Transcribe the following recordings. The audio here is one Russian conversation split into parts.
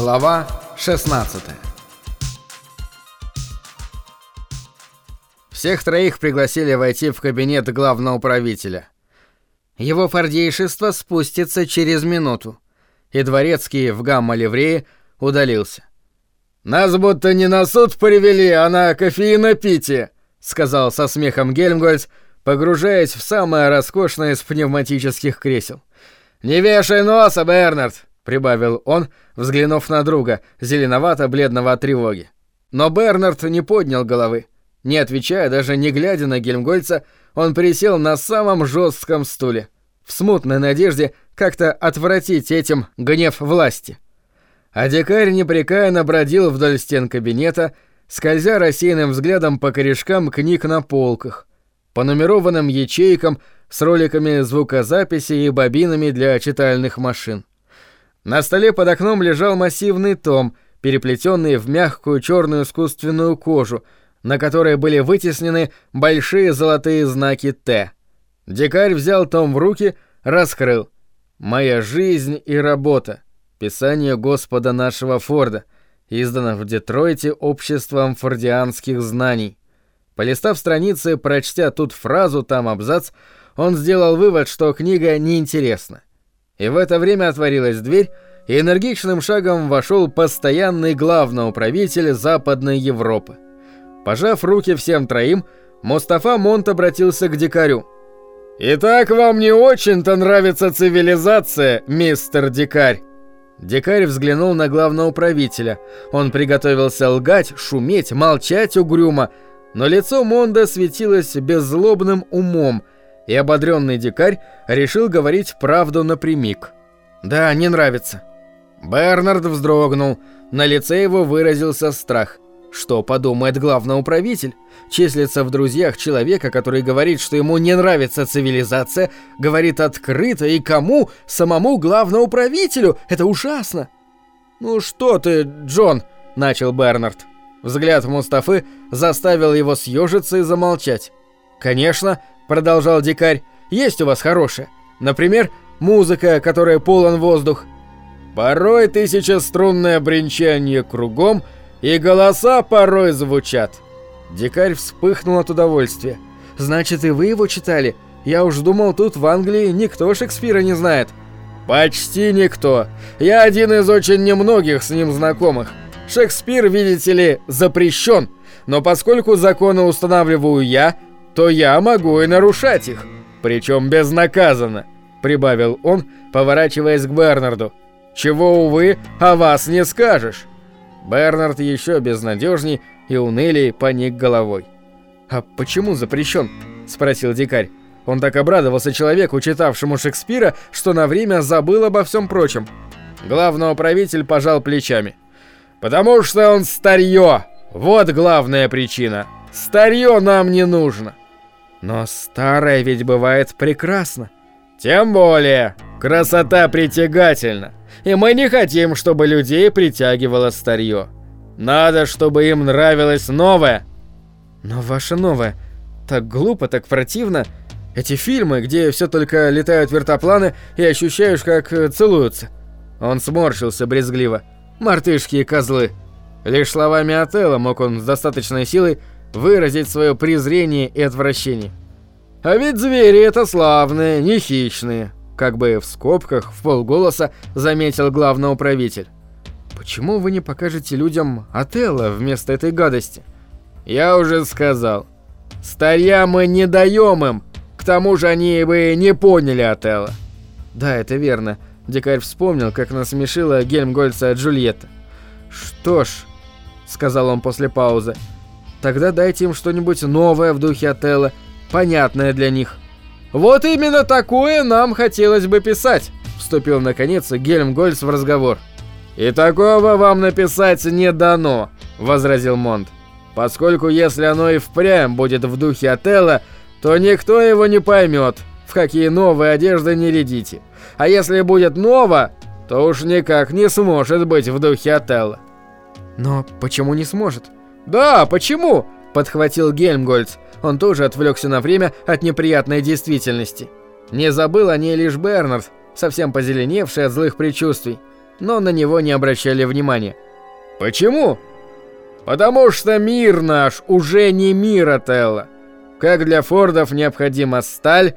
Глава 16 Всех троих пригласили войти в кабинет главного управителя. Его фордейшество спустится через минуту. И дворецкий в гамма-ливрее удалился. «Нас будто не на суд привели, а на кофеинопитие», — сказал со смехом Гельмгольц, погружаясь в самое роскошное из пневматических кресел. «Не вешай носа, Бернард!» — прибавил он, взглянув на друга, зеленовато-бледного от тревоги. Но Бернард не поднял головы. Не отвечая, даже не глядя на Гельмгольца, он присел на самом жестком стуле, в смутной надежде как-то отвратить этим гнев власти. А дикарь непрекаянно бродил вдоль стен кабинета, скользя рассеянным взглядом по корешкам книг на полках, по нумерованным ячейкам с роликами звукозаписи и бобинами для читальных машин. На столе под окном лежал массивный том, переплетенный в мягкую черную искусственную кожу, на которой были вытеснены большие золотые знаки «Т». Дикарь взял том в руки, раскрыл. «Моя жизнь и работа. Писание Господа нашего Форда. Издано в Детройте обществом фордианских знаний». Полистав страницы, прочтя тут фразу, там абзац, он сделал вывод, что книга неинтересна. И в это время отворилась дверь, и энергичным шагом вошел постоянный главный управитель Западной Европы. Пожав руки всем троим, Мустафа Монт обратился к дикарю. «Итак, вам не очень-то нравится цивилизация, мистер дикарь?» Дикарь взглянул на главного управителя. Он приготовился лгать, шуметь, молчать угрюмо, но лицо Монда светилось беззлобным умом, и ободренный дикарь решил говорить правду напрямик. «Да, не нравится». Бернард вздрогнул, на лице его выразился страх. Что подумает главный управитель? Числится в друзьях человека, который говорит, что ему не нравится цивилизация, говорит открыто и кому? Самому главному управителю? Это ужасно. «Ну что ты, Джон?» – начал Бернард. Взгляд Мустафы заставил его съежиться и замолчать. «Конечно», — продолжал дикарь, — «есть у вас хорошее. Например, музыка, которая полон воздух». «Порой тысячеструнное бренчание кругом, и голоса порой звучат». Дикарь вспыхнул от удовольствия. «Значит, и вы его читали? Я уж думал, тут в Англии никто Шекспира не знает». «Почти никто. Я один из очень немногих с ним знакомых. Шекспир, видите ли, запрещен, но поскольку законы устанавливаю я, то я могу и нарушать их, причем безнаказанно», — прибавил он, поворачиваясь к Бернарду. «Чего, увы, о вас не скажешь». Бернард еще безнадежней и унылей поник головой. «А почему запрещен?» — спросил дикарь. Он так обрадовался человеку, читавшему Шекспира, что на время забыл обо всем прочем. Главного правитель пожал плечами. Потому что он старье. Вот главная причина. Старье нам не нужно. Но старое ведь бывает прекрасно. Тем более, красота притягательна. И мы не хотим, чтобы людей притягивало старье. Надо, чтобы им нравилось новое. Но ваше новое так глупо, так противно. Эти фильмы, где все только летают вертопланы и ощущаешь, как э, целуются. Он сморщился брезгливо. Мартышки и козлы. Лишь словами Отелла мог он с достаточной силой выразить свое презрение и отвращение. А ведь звери это славные, не хищные, как бы в скобках, в полголоса заметил главный управитель. Почему вы не покажете людям Отелла вместо этой гадости? Я уже сказал. Старья мы не даем им. К тому же они бы не поняли Отелла. Да, это верно. Дикарь вспомнил, как насмешила Гельмгольца Джульетта. «Что ж», — сказал он после паузы, — «тогда дайте им что-нибудь новое в духе Отелла, понятное для них». «Вот именно такое нам хотелось бы писать», — вступил наконец Гельмгольц в разговор. «И такого вам написать не дано», — возразил Монт. «Поскольку если оно и впрямь будет в духе Отелла, то никто его не поймет, в какие новые одежды не рядите. А если будет ново, то уж никак не сможет быть в духе Отелла. Но почему не сможет? Да, почему? Подхватил Гельмгольц. Он тоже отвлекся на время от неприятной действительности. Не забыл о ней лишь Бернард, совсем позеленевший от злых предчувствий. но на него не обращали внимания. «Почему?» «Потому что мир наш уже не мир, Отелло. Как для Фордов необходима сталь,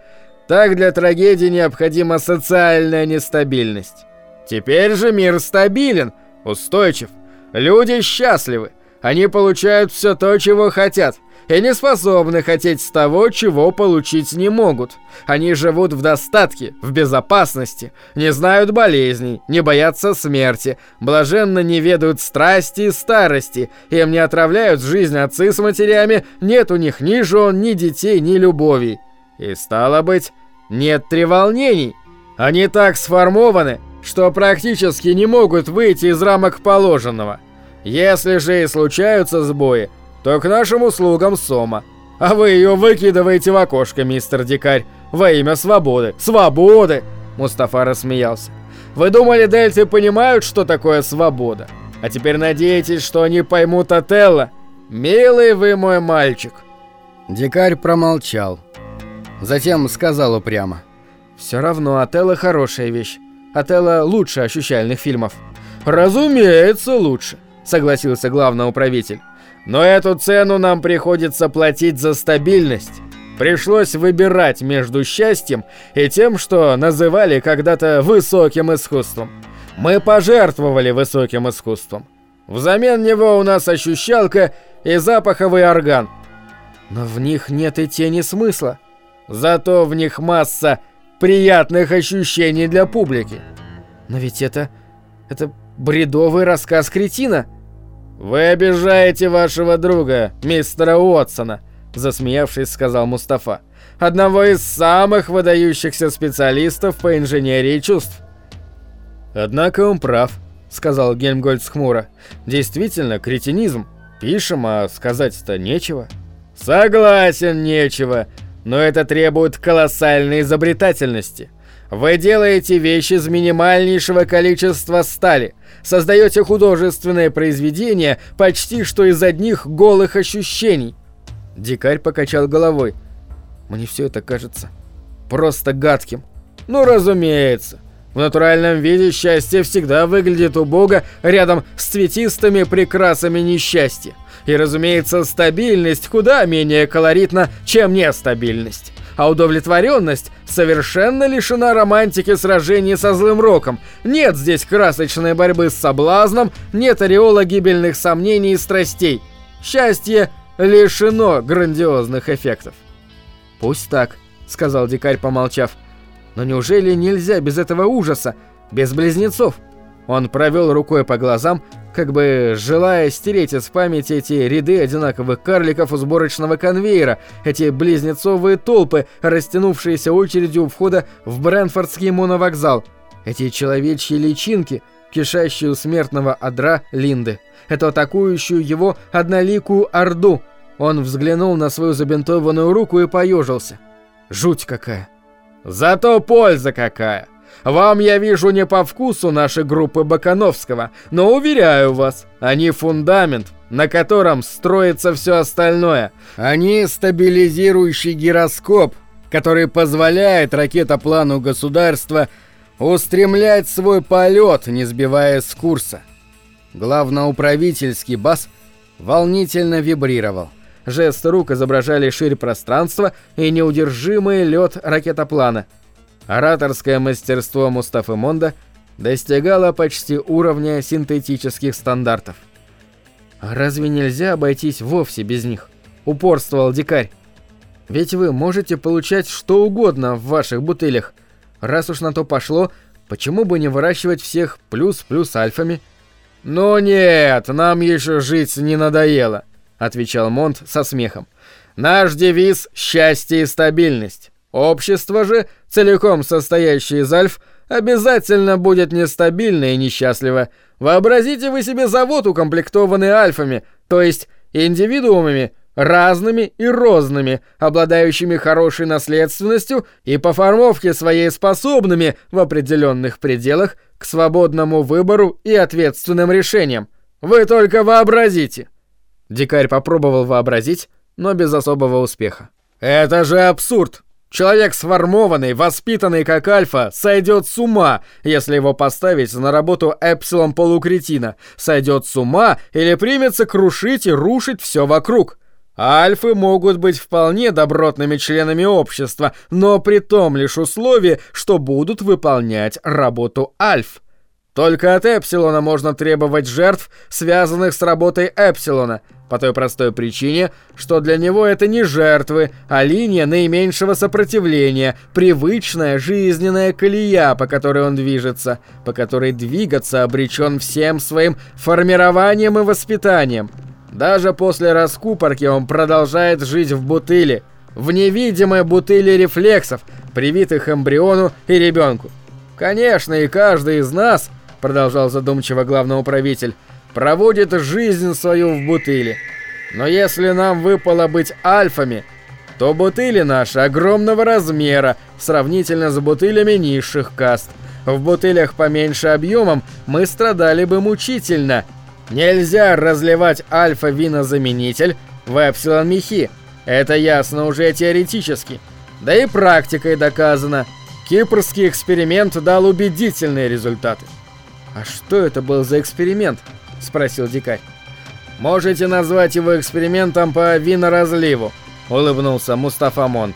так для трагедии необходима социальная нестабильность. Теперь же мир стабилен, устойчив. Люди счастливы. Они получают все то, чего хотят, и не способны хотеть того, чего получить не могут. Они живут в достатке, в безопасности, не знают болезней, не боятся смерти, блаженно не ведают страсти и старости, им не отравляют жизнь отцы с матерями, нет у них ни жен, ни детей, ни любови. И стало быть, нет треволнений. Они так сформованы, что практически не могут выйти из рамок положенного. Если же и случаются сбои, то к нашим услугам Сома. А вы ее выкидываете в окошко, мистер Дикарь, во имя свободы. Свободы!» Мустафа рассмеялся. «Вы думали, дельты понимают, что такое свобода? А теперь надеетесь, что они поймут Отелло? Милый вы мой мальчик!» Дикарь промолчал. Затем сказал упрямо. «Все равно Отелло хорошая вещь. Отелло лучше ощущальных фильмов». «Разумеется, лучше», — согласился главный управитель. «Но эту цену нам приходится платить за стабильность. Пришлось выбирать между счастьем и тем, что называли когда-то высоким искусством. Мы пожертвовали высоким искусством. Взамен него у нас ощущалка и запаховый орган. Но в них нет и тени смысла. Зато в них масса приятных ощущений для публики. Но ведь это... это бредовый рассказ кретина. Вы обижаете вашего друга, мистера Уотсона, засмеявшись, сказал Мустафа. Одного из самых выдающихся специалистов по инженерии чувств. Однако он прав, сказал Гельмгольц хмуро. Действительно, кретинизм. Пишем, а сказать-то нечего. Согласен, нечего. Но это требует колоссальной изобретательности. Вы делаете вещи из минимальнейшего количества стали, создаете художественное произведение почти что из одних голых ощущений. Дикарь покачал головой. Мне все это кажется просто гадким. Ну, разумеется. В натуральном виде счастье всегда выглядит убого рядом с цветистыми прекрасами несчастья. И, разумеется, стабильность куда менее колоритна, чем нестабильность. А удовлетворенность совершенно лишена романтики сражений со злым роком. Нет здесь красочной борьбы с соблазном, нет ореола гибельных сомнений и страстей. Счастье лишено грандиозных эффектов. «Пусть так», — сказал дикарь, помолчав. «Но неужели нельзя без этого ужаса, без близнецов?» Он провел рукой по глазам, как бы желая стереть из памяти эти ряды одинаковых карликов у сборочного конвейера, эти близнецовые толпы, растянувшиеся очередью у входа в Брэнфордский моновокзал, эти человечьи личинки, кишащие у смертного адра Линды, эту атакующую его одноликую орду. Он взглянул на свою забинтованную руку и поежился. Жуть какая. Зато польза какая. Вам, я вижу, не по вкусу нашей группы Бакановского, но уверяю вас, они фундамент, на котором строится все остальное. Они стабилизирующий гироскоп, который позволяет ракетоплану государства устремлять свой полет, не сбиваясь с курса. Главноуправительский бас волнительно вибрировал. Жесты рук изображали ширь пространства и неудержимый лед ракетоплана – Ораторское мастерство Мустафы Монда достигало почти уровня синтетических стандартов. «А разве нельзя обойтись вовсе без них?» – упорствовал дикарь. «Ведь вы можете получать что угодно в ваших бутылях. Раз уж на то пошло, почему бы не выращивать всех плюс-плюс альфами?» «Ну нет, нам еще жить не надоело», — отвечал Монт со смехом. «Наш девиз — счастье и стабильность. Общество же, целиком состоящее из альф, обязательно будет нестабильно и несчастливо. Вообразите вы себе завод, укомплектованный альфами, то есть индивидуумами, разными и розными, обладающими хорошей наследственностью и по формовке своей способными в определенных пределах к свободному выбору и ответственным решениям. Вы только вообразите. Дикарь попробовал вообразить, но без особого успеха. Это же абсурд. Человек сформованный, воспитанный как альфа, сойдет с ума, если его поставить на работу эпсилон полукретина, сойдет с ума или примется крушить и рушить все вокруг. Альфы могут быть вполне добротными членами общества, но при том лишь условии, что будут выполнять работу альф. Только от Эпсилона можно требовать жертв, связанных с работой Эпсилона, по той простой причине, что для него это не жертвы, а линия наименьшего сопротивления, привычная жизненная колея, по которой он движется, по которой двигаться обречен всем своим формированием и воспитанием. Даже после раскупорки он продолжает жить в бутыле, в невидимой бутыле рефлексов, привитых эмбриону и ребенку. Конечно, и каждый из нас – продолжал задумчиво главный управитель, проводит жизнь свою в бутыле. Но если нам выпало быть альфами, то бутыли наши огромного размера, сравнительно с бутылями низших каст. В бутылях поменьше объемом мы страдали бы мучительно. Нельзя разливать альфа-винозаменитель в эпсилон-мехи. Это ясно уже теоретически. Да и практикой доказано. Кипрский эксперимент дал убедительные результаты. «А что это был за эксперимент?» — спросил дикарь. «Можете назвать его экспериментом по виноразливу», — улыбнулся Мустафа Монт.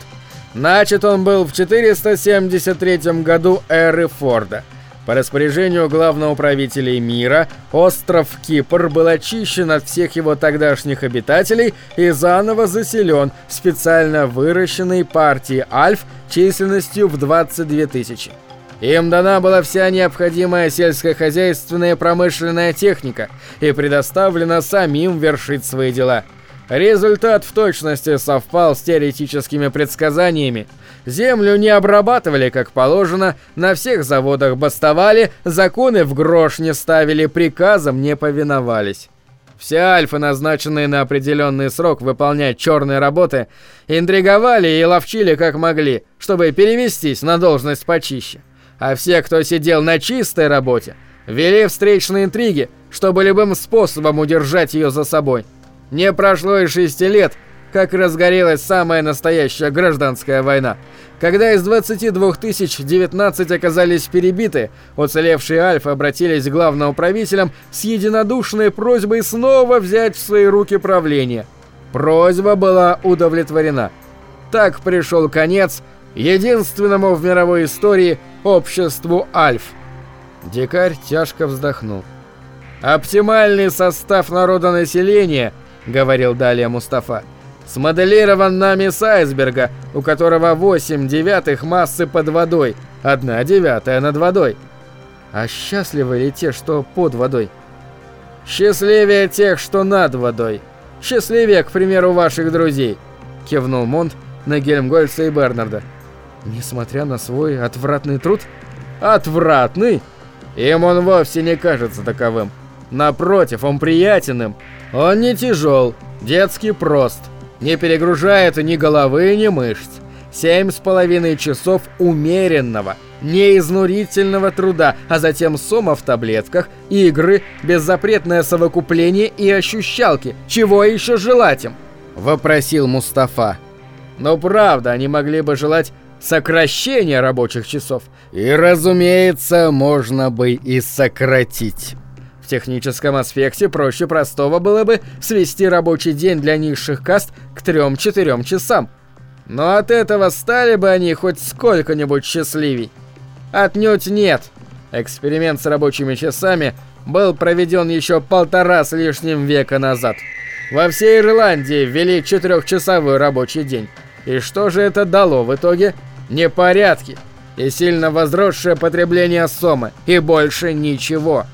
Начат он был в 473 году эры Форда. По распоряжению главного правителя мира, остров Кипр был очищен от всех его тогдашних обитателей и заново заселен специально выращенной партией альф численностью в 22 тысячи. Им дана была вся необходимая сельскохозяйственная промышленная техника и предоставлено самим вершить свои дела. Результат в точности совпал с теоретическими предсказаниями. Землю не обрабатывали как положено, на всех заводах бастовали, законы в грош не ставили, приказам не повиновались. Все альфы, назначенные на определенный срок выполнять черные работы, интриговали и ловчили как могли, чтобы перевестись на должность почище а все, кто сидел на чистой работе, вели встречные интриги, чтобы любым способом удержать ее за собой. Не прошло и шести лет, как разгорелась самая настоящая гражданская война. Когда из 22 тысяч 19 оказались перебиты, уцелевшие альфы обратились к главным правителям с единодушной просьбой снова взять в свои руки правление. Просьба была удовлетворена. Так пришел конец единственному в мировой истории обществу Альф. Дикарь тяжко вздохнул. «Оптимальный состав народонаселения», — говорил далее Мустафа, «смоделирован нами с айсберга, у которого 8 девятых массы под водой, 1 девятая над водой». «А счастливы ли те, что под водой?» «Счастливее тех, что над водой. Счастливее, к примеру, ваших друзей», — кивнул Монт на Гельмгольца и Бернарда. Несмотря на свой отвратный труд? Отвратный? Им он вовсе не кажется таковым. Напротив, он приятен Он не тяжел, детский прост. Не перегружает ни головы, ни мышц. Семь с половиной часов умеренного, неизнурительного труда, а затем сома в таблетках, игры, беззапретное совокупление и ощущалки. Чего еще желать им? Вопросил Мустафа. Но правда, они могли бы желать сокращение рабочих часов. И, разумеется, можно бы и сократить. В техническом аспекте проще простого было бы свести рабочий день для низших каст к 3-4 часам. Но от этого стали бы они хоть сколько-нибудь счастливей. Отнюдь нет. Эксперимент с рабочими часами был проведен еще полтора с лишним века назад. Во всей Ирландии ввели четырехчасовой рабочий день. И что же это дало в итоге? Непорядки и сильно возросшее потребление сомы, и больше ничего.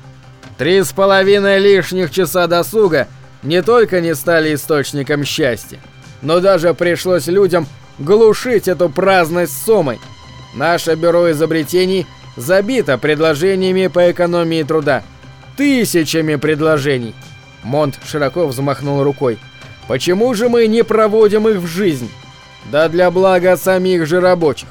Три с половиной лишних часа досуга не только не стали источником счастья, но даже пришлось людям глушить эту праздность сомой. Наше бюро изобретений забито предложениями по экономии труда. Тысячами предложений. Монт широко взмахнул рукой. Почему же мы не проводим их в жизнь? Да для блага самих же рабочих.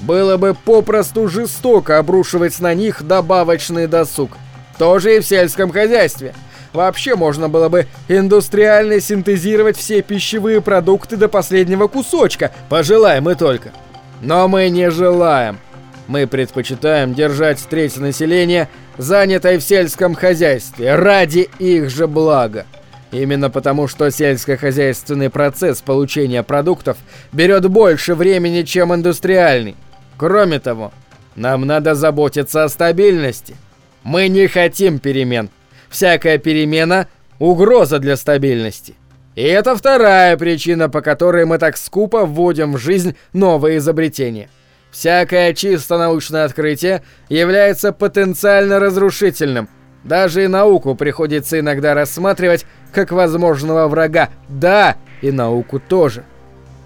Было бы попросту жестоко обрушивать на них добавочный досуг. Тоже и в сельском хозяйстве. Вообще можно было бы индустриально синтезировать все пищевые продукты до последнего кусочка, пожелаем мы только. Но мы не желаем. Мы предпочитаем держать треть населения занятой в сельском хозяйстве ради их же блага. Именно потому, что сельскохозяйственный процесс получения продуктов берет больше времени, чем индустриальный. Кроме того, нам надо заботиться о стабильности. Мы не хотим перемен. Всякая перемена – угроза для стабильности. И это вторая причина, по которой мы так скупо вводим в жизнь новые изобретения. Всякое чисто научное открытие является потенциально разрушительным. Даже и науку приходится иногда рассматривать как возможного врага. Да, и науку тоже.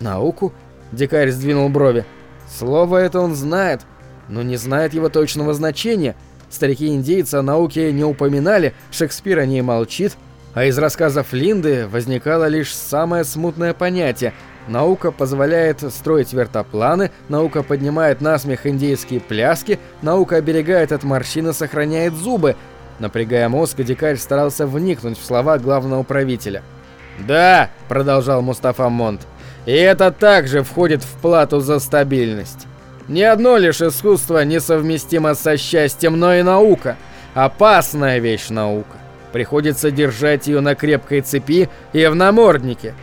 Науку? Дикарь сдвинул брови. Слово это он знает, но не знает его точного значения. Старики-индейцы о науке не упоминали, Шекспир о ней молчит, а из рассказов Линды возникало лишь самое смутное понятие. Наука позволяет строить вертопланы, наука поднимает насмех индейские пляски, наука оберегает от морщин и сохраняет зубы. Напрягая мозг, дикарь старался вникнуть в слова главного правителя. «Да», — продолжал Мустафа Монт, — «и это также входит в плату за стабильность. Ни одно лишь искусство несовместимо со счастьем, но и наука. Опасная вещь наука. Приходится держать ее на крепкой цепи и в наморднике.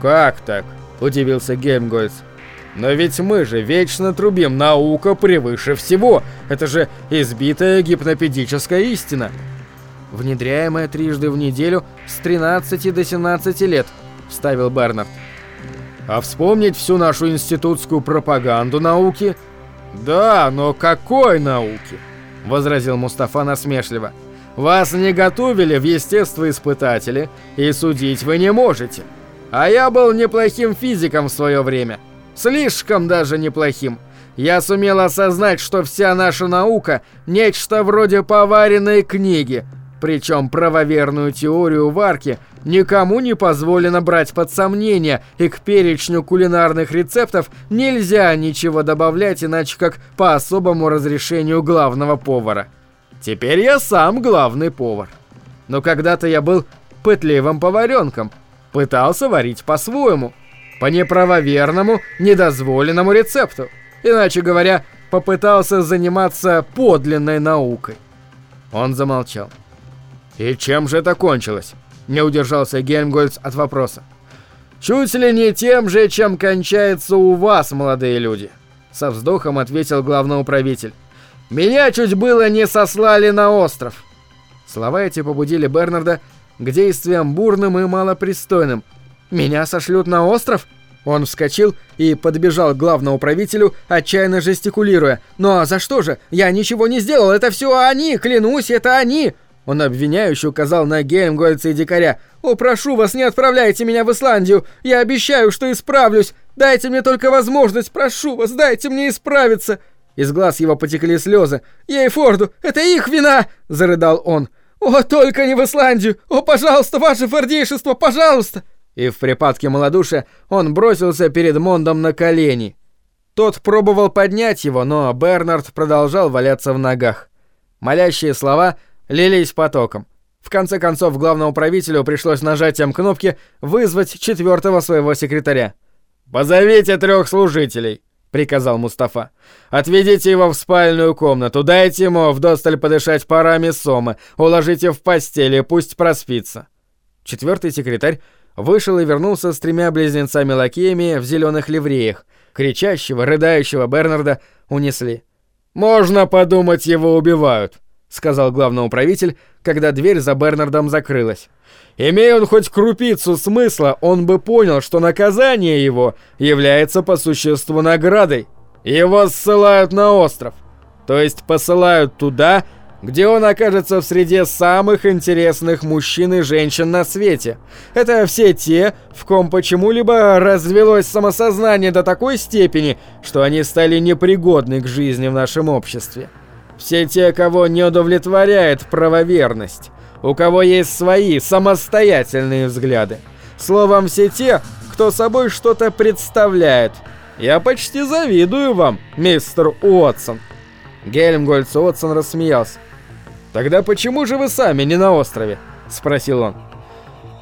«Как так?» – удивился Геймгольц. «Но ведь мы же вечно трубим, наука превыше всего. Это же избитая гипнопедическая истина». «Внедряемая трижды в неделю с 13 до 17 лет», – вставил Бернард. «А вспомнить всю нашу институтскую пропаганду науки?» «Да, но какой науки?» – возразил Мустафа насмешливо. Вас не готовили в естествоиспытатели, и судить вы не можете. А я был неплохим физиком в свое время. Слишком даже неплохим. Я сумел осознать, что вся наша наука – нечто вроде поваренной книги, причем правоверную теорию варки никому не позволено брать под сомнение, и к перечню кулинарных рецептов нельзя ничего добавлять, иначе как по особому разрешению главного повара. Теперь я сам главный повар. Но когда-то я был пытливым поваренком, пытался варить по-своему, по неправоверному, недозволенному рецепту. Иначе говоря, попытался заниматься подлинной наукой. Он замолчал. «И чем же это кончилось?» Не удержался Гельмгольц от вопроса. «Чуть ли не тем же, чем кончается у вас, молодые люди», со вздохом ответил главный управитель. Меня чуть было не сослали на остров. Слова эти побудили Бернарда к действиям бурным и малопристойным. Меня сошлют на остров? Он вскочил и подбежал к главному правителю, отчаянно жестикулируя. «Но за что же? Я ничего не сделал, это все они, клянусь, это они!» Он обвиняюще указал на Геймгольца и дикаря. «О, прошу вас, не отправляйте меня в Исландию! Я обещаю, что исправлюсь! Дайте мне только возможность, прошу вас, дайте мне исправиться!» Из глаз его потекли слезы. «Ей, Форду, это их вина!» – зарыдал он. «О, только не в Исландию! О, пожалуйста, ваше фордейшество, пожалуйста!» И в припадке малодушия он бросился перед Мондом на колени. Тот пробовал поднять его, но Бернард продолжал валяться в ногах. Молящие слова лились потоком. В конце концов, главному правителю пришлось нажатием кнопки вызвать четвертого своего секретаря. «Позовите трех служителей!» приказал Мустафа. «Отведите его в спальную комнату, дайте ему вдосталь подышать парами сома, уложите в постели, пусть проспится». Четвертый секретарь вышел и вернулся с тремя близнецами-лакеями в зеленых ливреях. Кричащего, рыдающего Бернарда унесли. «Можно подумать, его убивают», — сказал главный управитель, когда дверь за Бернардом закрылась. Имея он хоть крупицу смысла, он бы понял, что наказание его является по существу наградой. Его ссылают на остров. То есть посылают туда, где он окажется в среде самых интересных мужчин и женщин на свете. Это все те, в ком почему-либо развелось самосознание до такой степени, что они стали непригодны к жизни в нашем обществе. Все те, кого не удовлетворяет правоверность у кого есть свои самостоятельные взгляды. Словом, все те, кто собой что-то представляет. Я почти завидую вам, мистер Уотсон. Гельмгольц Уотсон рассмеялся. «Тогда почему же вы сами не на острове?» – спросил он.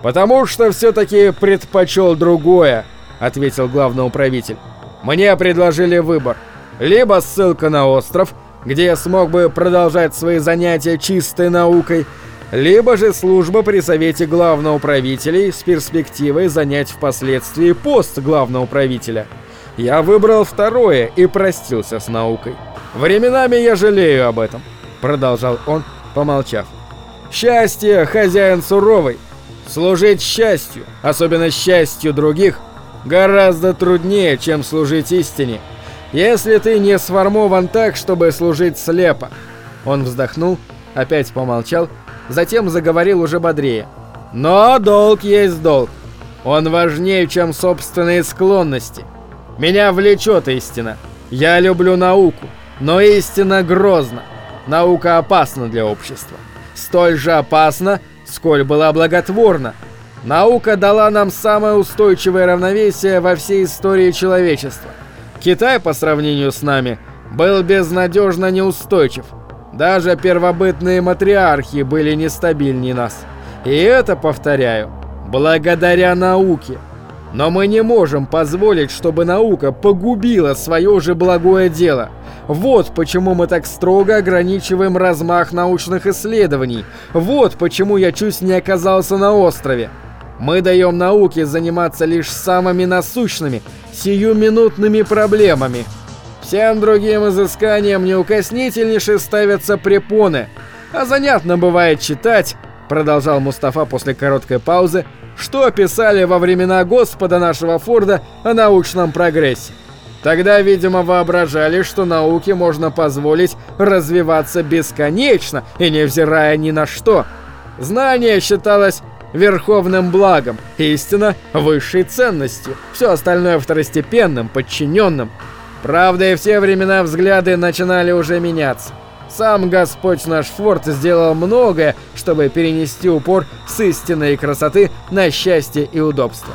«Потому что все-таки предпочел другое», – ответил главный управитель. Мне предложили выбор. Либо ссылка на остров, где я смог бы продолжать свои занятия чистой наукой, либо же служба при совете главного правителя с перспективой занять впоследствии пост главного правителя. Я выбрал второе и простился с наукой. Временами я жалею об этом, продолжал он, помолчав. Счастье хозяин суровый. Служить счастью, особенно счастью других, гораздо труднее, чем служить истине. Если ты не сформован так, чтобы служить слепо. Он вздохнул, опять помолчал затем заговорил уже бодрее. «Но долг есть долг. Он важнее, чем собственные склонности. Меня влечет истина. Я люблю науку, но истина грозна. Наука опасна для общества. Столь же опасна, сколь была благотворна. Наука дала нам самое устойчивое равновесие во всей истории человечества. Китай, по сравнению с нами, был безнадежно неустойчив – даже первобытные матриархи были нестабильнее нас. И это, повторяю, благодаря науке. Но мы не можем позволить, чтобы наука погубила свое же благое дело. Вот почему мы так строго ограничиваем размах научных исследований. Вот почему я чуть не оказался на острове. Мы даем науке заниматься лишь самыми насущными, сиюминутными проблемами. Всем другим изысканиям неукоснительнейше ставятся препоны. А занятно бывает читать, продолжал Мустафа после короткой паузы, что писали во времена Господа нашего Форда о научном прогрессе. Тогда, видимо, воображали, что науке можно позволить развиваться бесконечно и невзирая ни на что. Знание считалось верховным благом, истина – высшей ценностью, все остальное второстепенным, подчиненным – Правда, и в те времена взгляды начинали уже меняться. Сам Господь наш Форд сделал многое, чтобы перенести упор с истинной красоты на счастье и удобство.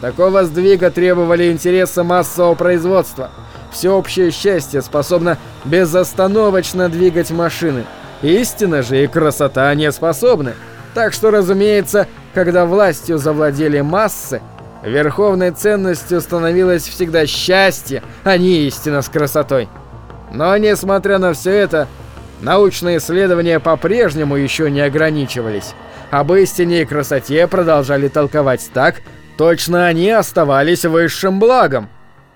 Такого сдвига требовали интересы массового производства. Всеобщее счастье способно безостановочно двигать машины. Истина же и красота не способны. Так что, разумеется, когда властью завладели массы, Верховной ценностью становилось всегда счастье, а не истина с красотой. Но, несмотря на все это, научные исследования по-прежнему еще не ограничивались. Об истине и красоте продолжали толковать так, точно они оставались высшим благом.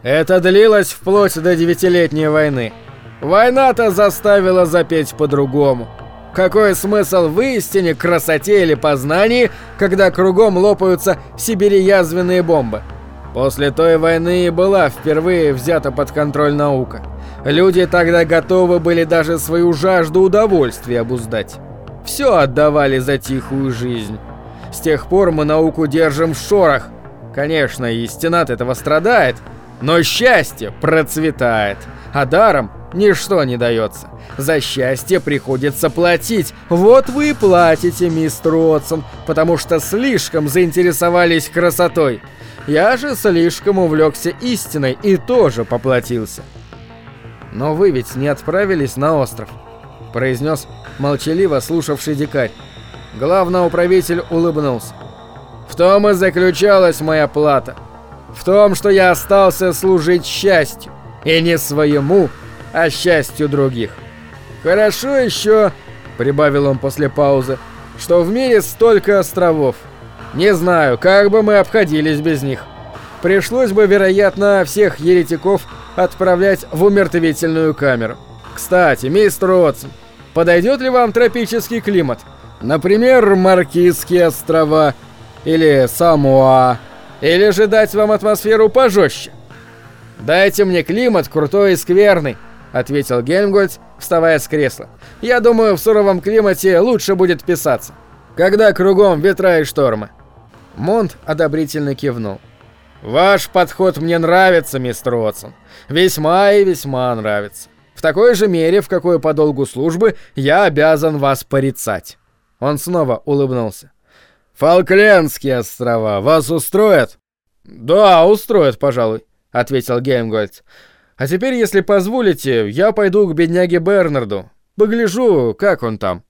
Это длилось вплоть до Девятилетней войны. Война-то заставила запеть по-другому. Какой смысл в истине, красоте или познании, когда кругом лопаются сибириязвенные бомбы? После той войны и была впервые взята под контроль наука. Люди тогда готовы были даже свою жажду удовольствия обуздать. Все отдавали за тихую жизнь. С тех пор мы науку держим в шорах. Конечно, истина от этого страдает, но счастье процветает, а даром ничто не дается. За счастье приходится платить. Вот вы и платите, мистер Уотсон, потому что слишком заинтересовались красотой. Я же слишком увлекся истиной и тоже поплатился. Но вы ведь не отправились на остров, произнес молчаливо слушавший дикарь. Главный управитель улыбнулся. В том и заключалась моя плата. В том, что я остался служить счастью. И не своему, а счастью других. «Хорошо еще», — прибавил он после паузы, — «что в мире столько островов. Не знаю, как бы мы обходились без них. Пришлось бы, вероятно, всех еретиков отправлять в умертвительную камеру. Кстати, мистер Уотсон, подойдет ли вам тропический климат? Например, Маркизские острова или Самуа? Или же дать вам атмосферу пожестче? Дайте мне климат крутой и скверный, — ответил Гельмгольц, вставая с кресла. «Я думаю, в суровом климате лучше будет писаться, когда кругом ветра и штормы». Монт одобрительно кивнул. «Ваш подход мне нравится, мистер Уотсон. Весьма и весьма нравится. В такой же мере, в какой по долгу службы я обязан вас порицать». Он снова улыбнулся. «Фолклендские острова вас устроят?» «Да, устроят, пожалуй», — ответил Геймгольц. А теперь, если позволите, я пойду к бедняге Бернарду. Погляжу, как он там.